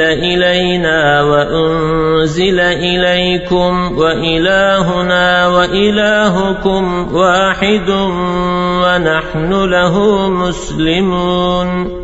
إلينا وأنزل إليكم وإلهنا وإلهكم واحد ونحن له مسلمون